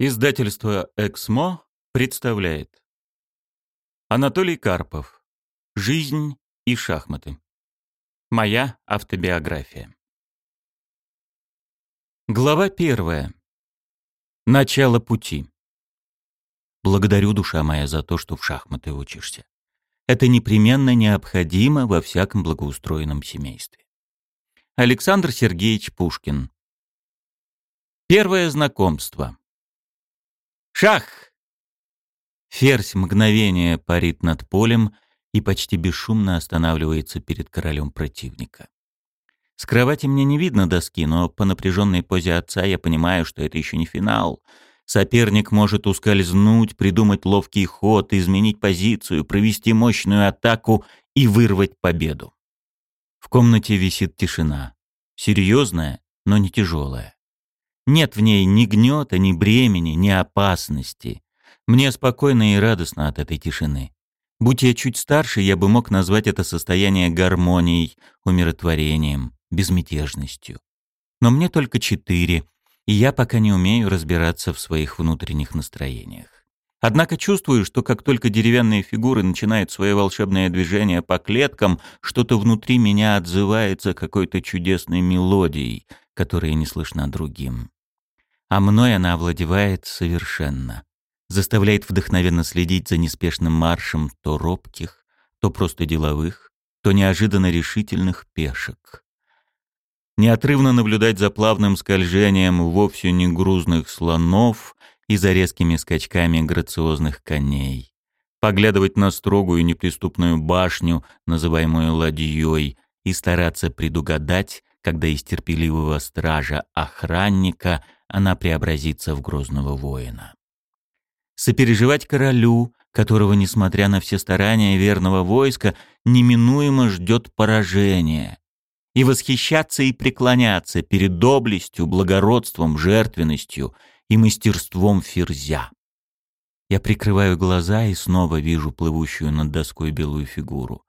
Издательство «Эксмо» представляет Анатолий Карпов «Жизнь и шахматы». Моя автобиография. Глава первая. Начало пути. Благодарю, душа моя, за то, что в шахматы учишься. Это непременно необходимо во всяком благоустроенном семействе. Александр Сергеевич Пушкин. Первое знакомство. Шах! Ферзь мгновение парит над полем и почти бесшумно останавливается перед королем противника. С кровати мне не видно доски, но по напряженной позе отца я понимаю, что это еще не финал. Соперник может ускользнуть, придумать ловкий ход, изменить позицию, провести мощную атаку и вырвать победу. В комнате висит тишина. Серьезная, но не тяжелая. Нет в ней ни гнета, ни бремени, ни опасности. Мне спокойно и радостно от этой тишины. Будь я чуть старше, я бы мог назвать это состояние гармонией, умиротворением, безмятежностью. Но мне только четыре, и я пока не умею разбираться в своих внутренних настроениях. Однако чувствую, что как только деревянные фигуры начинают свое волшебное движение по клеткам, что-то внутри меня отзывается какой-то чудесной мелодией, которая не слышна другим а мной она овладевает совершенно. Заставляет вдохновенно следить за неспешным маршем то робких, то просто деловых, то неожиданно решительных пешек. Неотрывно наблюдать за плавным скольжением вовсе не грузных слонов и за резкими скачками грациозных коней. Поглядывать на строгую неприступную башню, называемую ладьей, и стараться предугадать, когда из терпеливого стража-охранника она преобразится в грозного воина. Сопереживать королю, которого, несмотря на все старания верного войска, неминуемо ждет поражение, и восхищаться и преклоняться перед доблестью, благородством, жертвенностью и мастерством ферзя. Я прикрываю глаза и снова вижу плывущую над доской белую фигуру.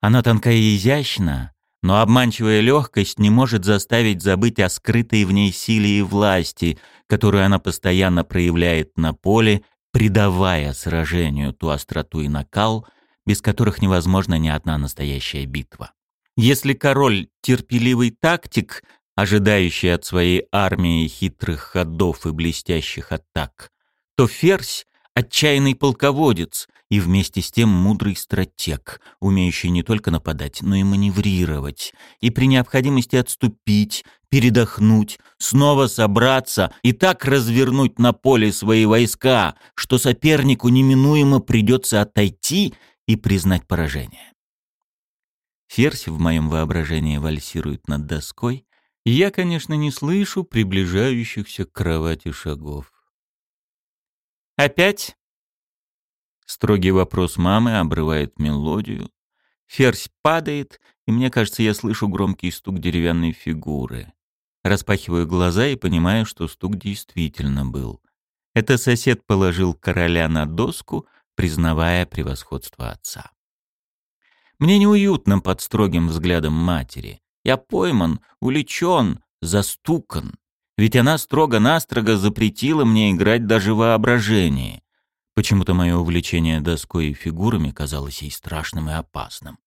Она тонкая и изящна, но обманчивая легкость не может заставить забыть о скрытой в ней силе и власти, которую она постоянно проявляет на поле, придавая сражению ту остроту и накал, без которых невозможна ни одна настоящая битва. Если король — терпеливый тактик, ожидающий от своей армии хитрых ходов и блестящих атак, то ферзь — отчаянный полководец, и вместе с тем мудрый стратег, умеющий не только нападать, но и маневрировать, и при необходимости отступить, передохнуть, снова собраться и так развернуть на поле свои войска, что сопернику неминуемо придется отойти и признать поражение. Ферзь в моем воображении вальсирует над доской, и я, конечно, не слышу приближающихся к кровати шагов. «Опять?» Строгий вопрос мамы обрывает мелодию. Ферзь падает, и мне кажется, я слышу громкий стук деревянной фигуры. Распахиваю глаза и понимаю, что стук действительно был. Это сосед положил короля на доску, признавая превосходство отца. Мне неуютно под строгим взглядом матери. Я пойман, уличен, застукан. Ведь она строго-настрого запретила мне играть даже воображение. Почему-то мое увлечение доской и фигурами казалось ей страшным и опасным.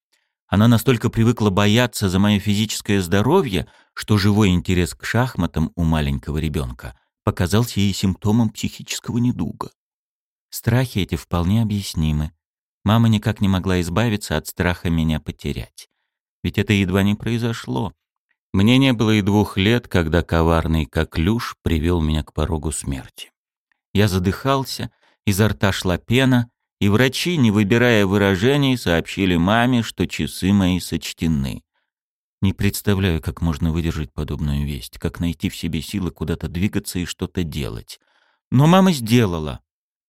Она настолько привыкла бояться за мое физическое здоровье, что живой интерес к шахматам у маленького ребенка показался ей симптомом психического недуга. Страхи эти вполне объяснимы. Мама никак не могла избавиться от страха меня потерять. Ведь это едва не произошло. Мне не было и двух лет, когда коварный коклюш привел меня к порогу смерти. Я задыхался, Изо рта шла пена, и врачи, не выбирая выражений, сообщили маме, что часы мои сочтены. Не представляю, как можно выдержать подобную весть, как найти в себе силы куда-то двигаться и что-то делать. Но мама сделала.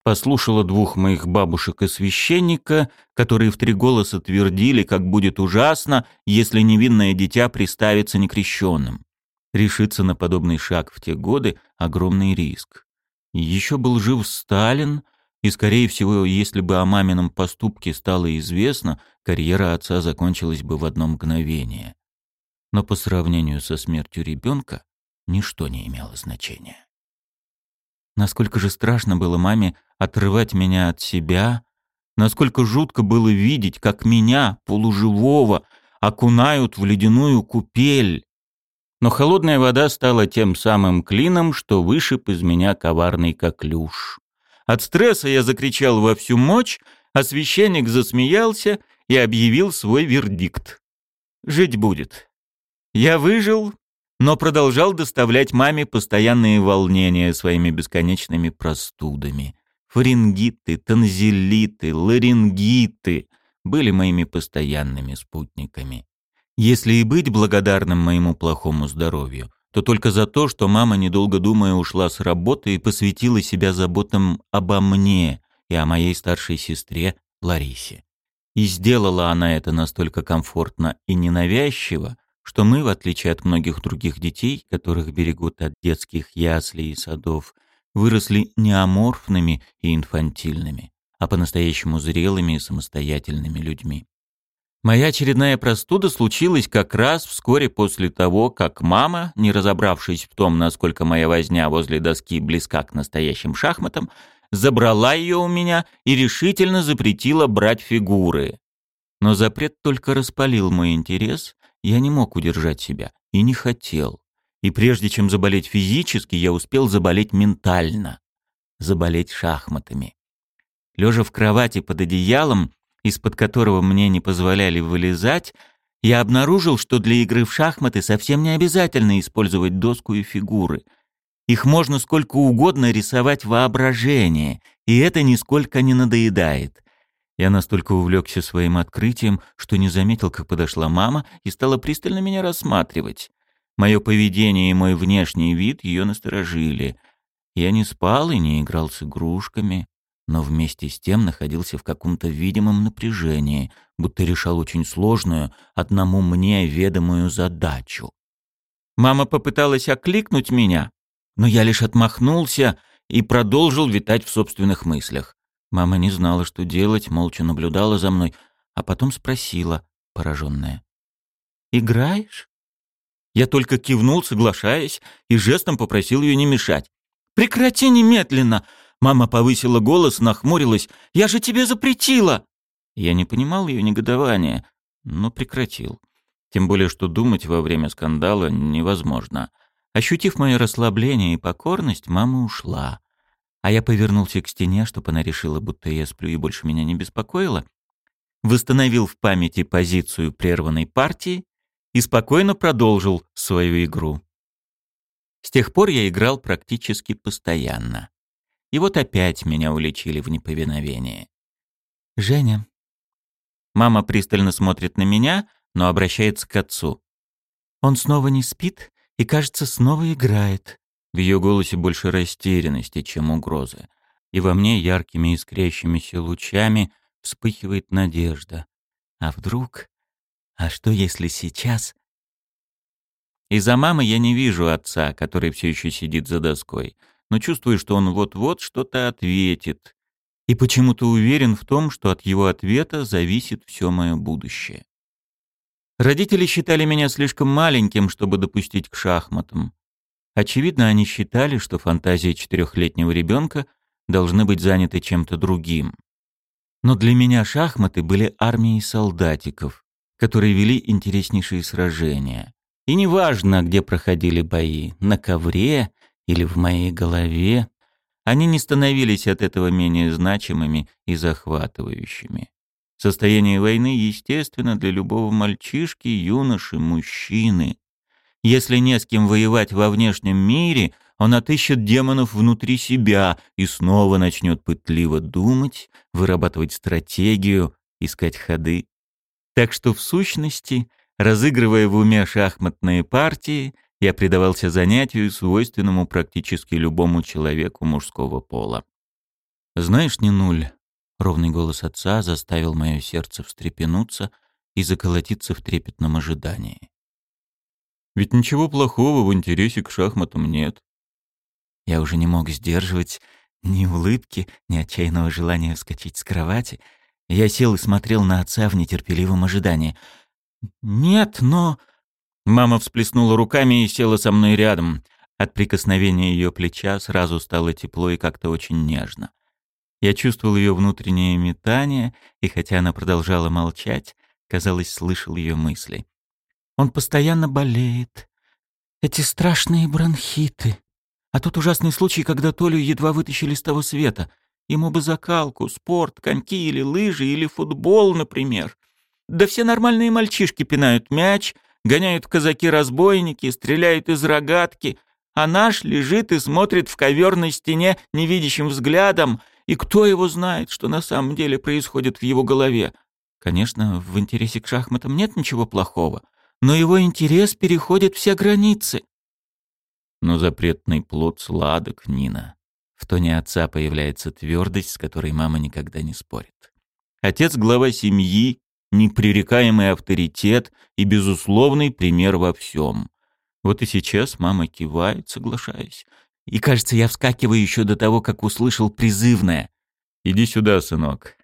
Послушала двух моих бабушек и священника, которые в три голоса твердили, как будет ужасно, если невинное дитя приставится некрещенным. Решиться на подобный шаг в те годы — огромный риск. Еще был жив Сталин, и, скорее всего, если бы о мамином поступке стало известно, карьера отца закончилась бы в одно мгновение. Но по сравнению со смертью ребенка ничто не имело значения. Насколько же страшно было маме отрывать меня от себя, насколько жутко было видеть, как меня, полуживого, окунают в ледяную купель. Но холодная вода стала тем самым клином, что вышиб из меня коварный коклюш. От стресса я закричал во всю мощь, а священник засмеялся и объявил свой вердикт. «Жить будет». Я выжил, но продолжал доставлять маме постоянные волнения своими бесконечными простудами. Фарингиты, танзелиты, ларингиты были моими постоянными спутниками. Если и быть благодарным моему плохому здоровью, то только за то, что мама, недолго думая, ушла с работы и посвятила себя заботам обо мне и о моей старшей сестре Ларисе. И сделала она это настолько комфортно и ненавязчиво, что мы, в отличие от многих других детей, которых берегут от детских яслей и садов, выросли не аморфными и инфантильными, а по-настоящему зрелыми и самостоятельными людьми. Моя очередная простуда случилась как раз вскоре после того, как мама, не разобравшись в том, насколько моя возня возле доски близка к настоящим шахматам, забрала ее у меня и решительно запретила брать фигуры. Но запрет только распалил мой интерес, я не мог удержать себя и не хотел. И прежде чем заболеть физически, я успел заболеть ментально. Заболеть шахматами. Лежа в кровати под одеялом, из-под которого мне не позволяли вылезать, я обнаружил, что для игры в шахматы совсем не обязательно использовать доску и фигуры. Их можно сколько угодно рисовать воображение, и это нисколько не надоедает. Я настолько увлекся своим открытием, что не заметил, как подошла мама и стала пристально меня рассматривать. Мое поведение и мой внешний вид ее насторожили. Я не спал и не играл с игрушками но вместе с тем находился в каком-то видимом напряжении, будто решал очень сложную, одному мне ведомую задачу. Мама попыталась окликнуть меня, но я лишь отмахнулся и продолжил витать в собственных мыслях. Мама не знала, что делать, молча наблюдала за мной, а потом спросила, пораженная. «Играешь?» Я только кивнул, соглашаясь, и жестом попросил ее не мешать. «Прекрати немедленно! Мама повысила голос, нахмурилась. «Я же тебе запретила!» Я не понимал ее негодования, но прекратил. Тем более, что думать во время скандала невозможно. Ощутив мое расслабление и покорность, мама ушла. А я повернулся к стене, чтобы она решила, будто я сплю и больше меня не беспокоила. Восстановил в памяти позицию прерванной партии и спокойно продолжил свою игру. С тех пор я играл практически постоянно. И вот опять меня уличили в неповиновении. «Женя». Мама пристально смотрит на меня, но обращается к отцу. «Он снова не спит и, кажется, снова играет». В ее голосе больше растерянности, чем угрозы. И во мне яркими искрящимися лучами вспыхивает надежда. А вдруг? А что, если сейчас? Из-за мамы я не вижу отца, который все еще сидит за доской но чувствую, что он вот-вот что-то ответит, и почему-то уверен в том, что от его ответа зависит все мое будущее. Родители считали меня слишком маленьким, чтобы допустить к шахматам. Очевидно, они считали, что фантазии четырехлетнего ребенка должны быть заняты чем-то другим. Но для меня шахматы были армией солдатиков, которые вели интереснейшие сражения. И неважно, где проходили бои, на ковре или в моей голове, они не становились от этого менее значимыми и захватывающими. Состояние войны естественно для любого мальчишки, юноши, мужчины. Если не с кем воевать во внешнем мире, он отыщет демонов внутри себя и снова начнет пытливо думать, вырабатывать стратегию, искать ходы. Так что в сущности, разыгрывая в уме шахматные партии, я предавался занятию, свойственному практически любому человеку мужского пола. «Знаешь, не нуль», — ровный голос отца заставил мое сердце встрепенуться и заколотиться в трепетном ожидании. «Ведь ничего плохого в интересе к шахматам нет». Я уже не мог сдерживать ни улыбки, ни отчаянного желания вскочить с кровати. Я сел и смотрел на отца в нетерпеливом ожидании. «Нет, но...» Мама всплеснула руками и села со мной рядом. От прикосновения ее плеча сразу стало тепло и как-то очень нежно. Я чувствовал ее внутреннее метание, и хотя она продолжала молчать, казалось, слышал ее мысли. Он постоянно болеет. Эти страшные бронхиты. А тот ужасный случай, когда Толю едва вытащили с того света. Ему бы закалку, спорт, коньки или лыжи, или футбол, например. Да все нормальные мальчишки пинают мяч, гоняют казаки-разбойники, стреляют из рогатки, а наш лежит и смотрит в ковер на стене невидящим взглядом, и кто его знает, что на самом деле происходит в его голове. Конечно, в интересе к шахматам нет ничего плохого, но его интерес переходит все границы. Но запретный плод сладок, Нина. В тоне отца появляется твердость, с которой мама никогда не спорит. Отец — глава семьи, непререкаемый авторитет и безусловный пример во всем. Вот и сейчас мама кивает, соглашаясь. И, кажется, я вскакиваю еще до того, как услышал призывное. «Иди сюда, сынок».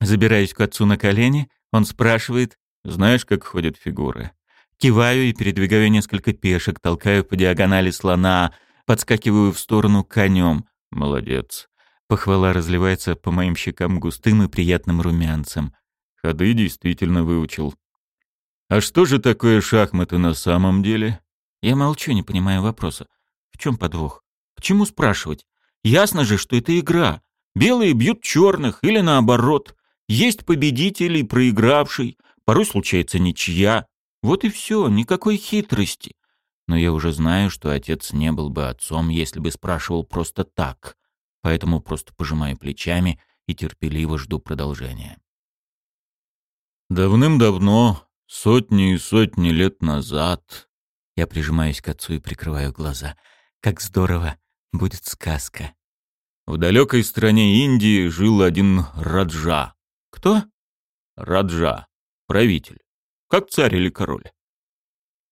Забираюсь к отцу на колени, он спрашивает, «Знаешь, как ходят фигуры?» Киваю и передвигаю несколько пешек, толкаю по диагонали слона, подскакиваю в сторону конем. «Молодец». Похвала разливается по моим щекам густым и приятным румянцем. Ходы действительно выучил. А что же такое шахматы на самом деле? Я молчу, не понимая вопроса. В чем подвох? К чему спрашивать? Ясно же, что это игра. Белые бьют черных или наоборот. Есть победитель и проигравший. Порой случается ничья. Вот и все, никакой хитрости. Но я уже знаю, что отец не был бы отцом, если бы спрашивал просто так. Поэтому просто пожимаю плечами и терпеливо жду продолжения. Давным-давно, сотни и сотни лет назад, я прижимаюсь к отцу и прикрываю глаза. Как здорово, будет сказка. В далекой стране Индии жил один Раджа. Кто? Раджа, правитель. Как царь или король.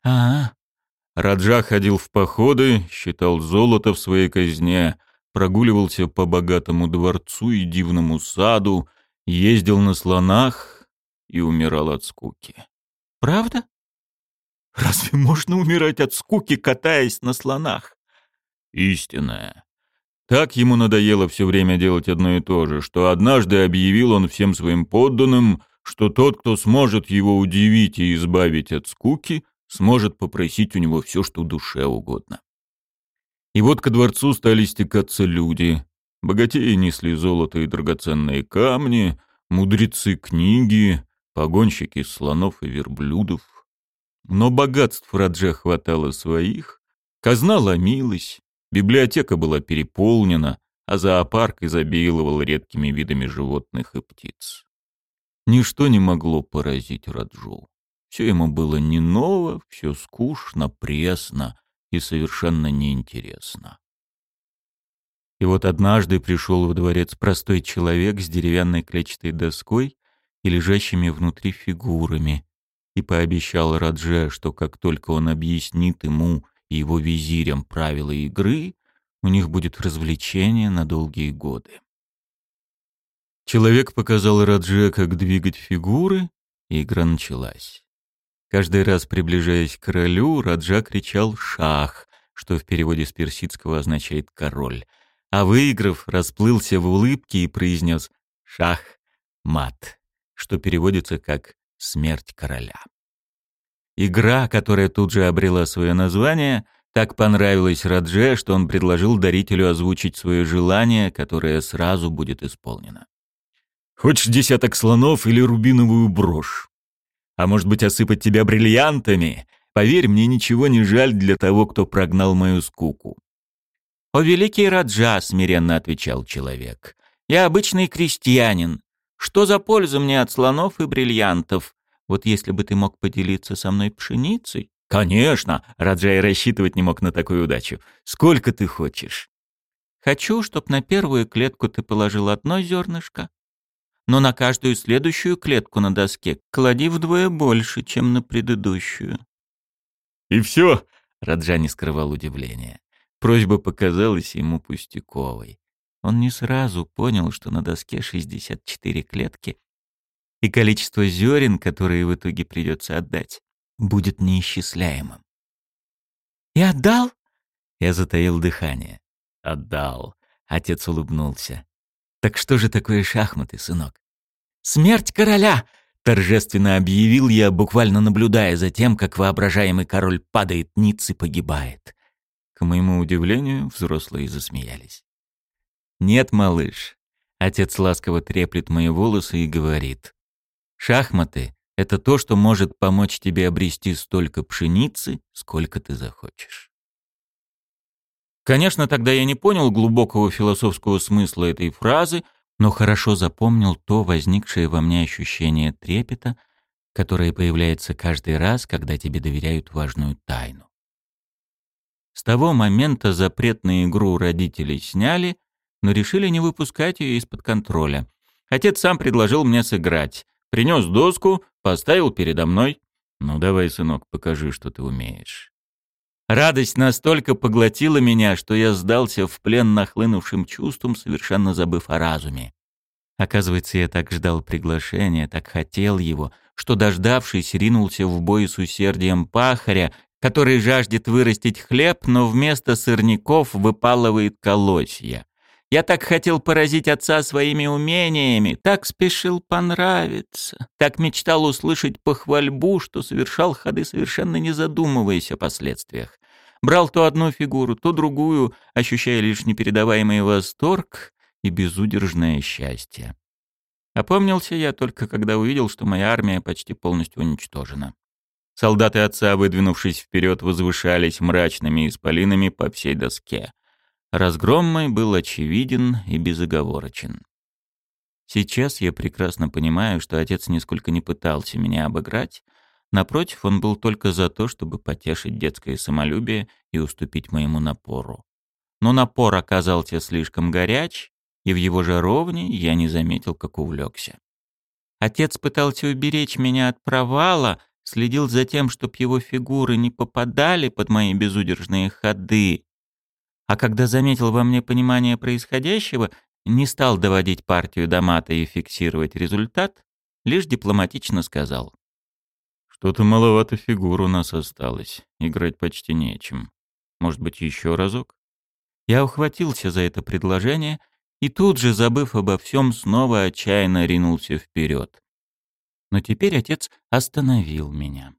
А, -а, -а. Раджа ходил в походы, считал золото в своей казне, прогуливался по богатому дворцу и дивному саду, ездил на слонах, и умирал от скуки. Правда? Разве можно умирать от скуки, катаясь на слонах? Истинная. Так ему надоело все время делать одно и то же, что однажды объявил он всем своим подданным, что тот, кто сможет его удивить и избавить от скуки, сможет попросить у него все, что душе угодно. И вот ко дворцу стали стекаться люди. Богатеи несли золото и драгоценные камни, мудрецы книги, погонщики слонов и верблюдов. Но богатств Радже хватало своих, казна ломилась, библиотека была переполнена, а зоопарк изобиловал редкими видами животных и птиц. Ничто не могло поразить Раджу. Все ему было не ново, все скучно, пресно и совершенно неинтересно. И вот однажды пришел во дворец простой человек с деревянной клетчатой доской и лежащими внутри фигурами, и пообещал Радже, что как только он объяснит ему и его визирям правила игры, у них будет развлечение на долгие годы. Человек показал Радже, как двигать фигуры, и игра началась. Каждый раз приближаясь к королю, Раджа кричал «шах», что в переводе с персидского означает «король», а выиграв, расплылся в улыбке и произнес «шах, мат» что переводится как «смерть короля». Игра, которая тут же обрела свое название, так понравилась Радже, что он предложил дарителю озвучить свое желание, которое сразу будет исполнено. «Хочешь десяток слонов или рубиновую брошь? А может быть, осыпать тебя бриллиантами? Поверь, мне ничего не жаль для того, кто прогнал мою скуку». «О, великий Раджа!» — смиренно отвечал человек. «Я обычный крестьянин, что за польза мне от слонов и бриллиантов? Вот если бы ты мог поделиться со мной пшеницей. Конечно, Раджай рассчитывать не мог на такую удачу. Сколько ты хочешь? Хочу, чтоб на первую клетку ты положил одно зернышко, но на каждую следующую клетку на доске клади вдвое больше, чем на предыдущую. И все, Раджа не скрывал удивления. Просьба показалась ему пустяковой. Он не сразу понял, что на доске 64 клетки, и количество зерен, которые в итоге придется отдать, будет неисчисляемым. «И отдал?» Я затаил дыхание. Отдал. Отец улыбнулся. Так что же такое шахматы, сынок? Смерть короля! Торжественно объявил я, буквально наблюдая за тем, как воображаемый король падает ниц и погибает. К моему удивлению, взрослые засмеялись. «Нет, малыш». Отец ласково треплет мои волосы и говорит. «Шахматы — это то, что может помочь тебе обрести столько пшеницы, сколько ты захочешь». Конечно, тогда я не понял глубокого философского смысла этой фразы, но хорошо запомнил то возникшее во мне ощущение трепета, которое появляется каждый раз, когда тебе доверяют важную тайну. С того момента запрет на игру родителей сняли, но решили не выпускать ее из-под контроля. Отец сам предложил мне сыграть. Принес доску, поставил передо мной. «Ну давай, сынок, покажи, что ты умеешь». Радость настолько поглотила меня, что я сдался в плен нахлынувшим чувством, совершенно забыв о разуме. Оказывается, я так ждал приглашения, так хотел его, что, дождавшись, ринулся в бой с усердием пахаря, который жаждет вырастить хлеб, но вместо сырников выпалывает колосья. Я так хотел поразить отца своими умениями, так спешил понравиться, так мечтал услышать похвальбу, что совершал ходы, совершенно не задумываясь о последствиях. Брал то одну фигуру, то другую, ощущая лишь непередаваемый восторг и безудержное счастье. Опомнился я только, когда увидел, что моя армия почти полностью уничтожена. Солдаты отца, выдвинувшись вперед, возвышались мрачными исполинами по всей доске. Разгром мой был очевиден и безоговорочен. Сейчас я прекрасно понимаю, что отец нисколько не пытался меня обыграть. Напротив, он был только за то, чтобы потешить детское самолюбие и уступить моему напору. Но напор оказался слишком горяч, и в его жаровне я не заметил, как увлекся. Отец пытался уберечь меня от провала, следил за тем, чтоб его фигуры не попадали под мои безудержные ходы, а когда заметил во мне понимание происходящего, не стал доводить партию до мата и фиксировать результат, лишь дипломатично сказал. «Что-то маловато фигур у нас осталось, играть почти нечем. Может быть, еще разок?» Я ухватился за это предложение и тут же, забыв обо всем, снова отчаянно ринулся вперед. Но теперь отец остановил меня.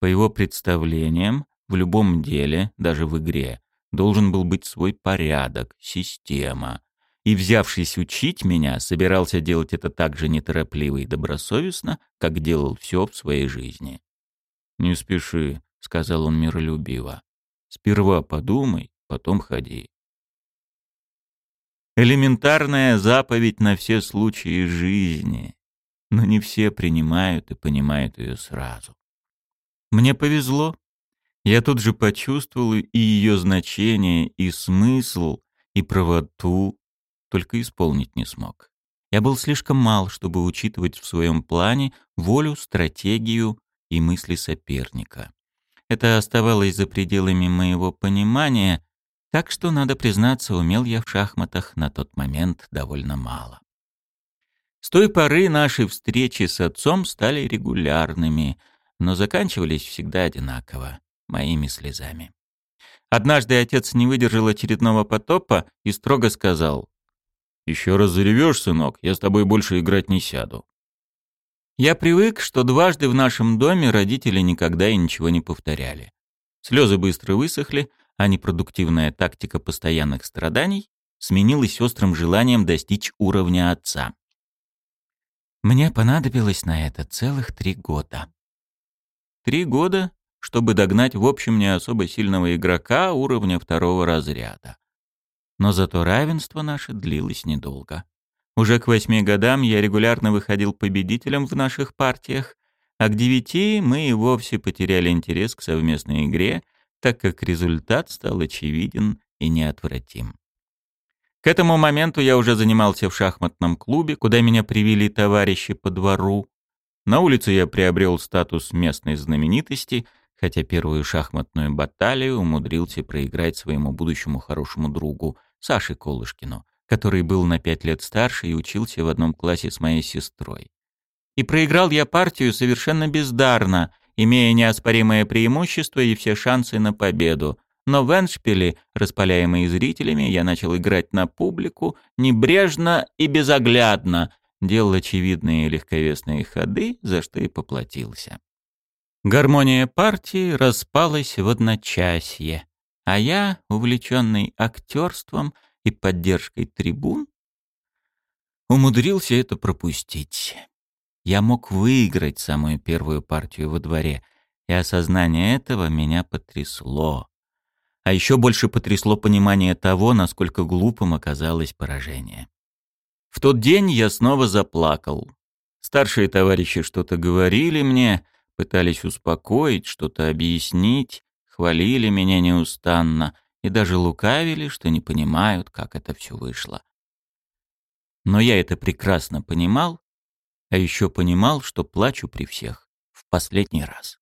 По его представлениям, в любом деле, даже в игре, должен был быть свой порядок, система. И, взявшись учить меня, собирался делать это так же неторопливо и добросовестно, как делал все в своей жизни. «Не спеши», — сказал он миролюбиво. «Сперва подумай, потом ходи». Элементарная заповедь на все случаи жизни но не все принимают и понимают ее сразу. Мне повезло. Я тут же почувствовал и ее значение, и смысл, и правоту, только исполнить не смог. Я был слишком мал, чтобы учитывать в своем плане волю, стратегию и мысли соперника. Это оставалось за пределами моего понимания, так что, надо признаться, умел я в шахматах на тот момент довольно мало. С той поры наши встречи с отцом стали регулярными, но заканчивались всегда одинаково — моими слезами. Однажды отец не выдержал очередного потопа и строго сказал, «Еще раз заревешь, сынок, я с тобой больше играть не сяду». Я привык, что дважды в нашем доме родители никогда и ничего не повторяли. Слезы быстро высохли, а непродуктивная тактика постоянных страданий сменилась острым желанием достичь уровня отца. Мне понадобилось на это целых три года. Три года, чтобы догнать в общем не особо сильного игрока уровня второго разряда. Но зато равенство наше длилось недолго. Уже к восьми годам я регулярно выходил победителем в наших партиях, а к девяти мы и вовсе потеряли интерес к совместной игре, так как результат стал очевиден и неотвратим. К этому моменту я уже занимался в шахматном клубе, куда меня привели товарищи по двору. На улице я приобрел статус местной знаменитости, хотя первую шахматную баталию умудрился проиграть своему будущему хорошему другу Саше Колышкину, который был на пять лет старше и учился в одном классе с моей сестрой. И проиграл я партию совершенно бездарно, имея неоспоримое преимущество и все шансы на победу, но в эндшпиле, распаляемый зрителями, я начал играть на публику небрежно и безоглядно, делал очевидные легковесные ходы, за что и поплатился. Гармония партии распалась в одночасье, а я, увлеченный актерством и поддержкой трибун, умудрился это пропустить. Я мог выиграть самую первую партию во дворе, и осознание этого меня потрясло. А еще больше потрясло понимание того, насколько глупым оказалось поражение. В тот день я снова заплакал. Старшие товарищи что-то говорили мне, пытались успокоить, что-то объяснить, хвалили меня неустанно и даже лукавили, что не понимают, как это все вышло. Но я это прекрасно понимал, а еще понимал, что плачу при всех в последний раз.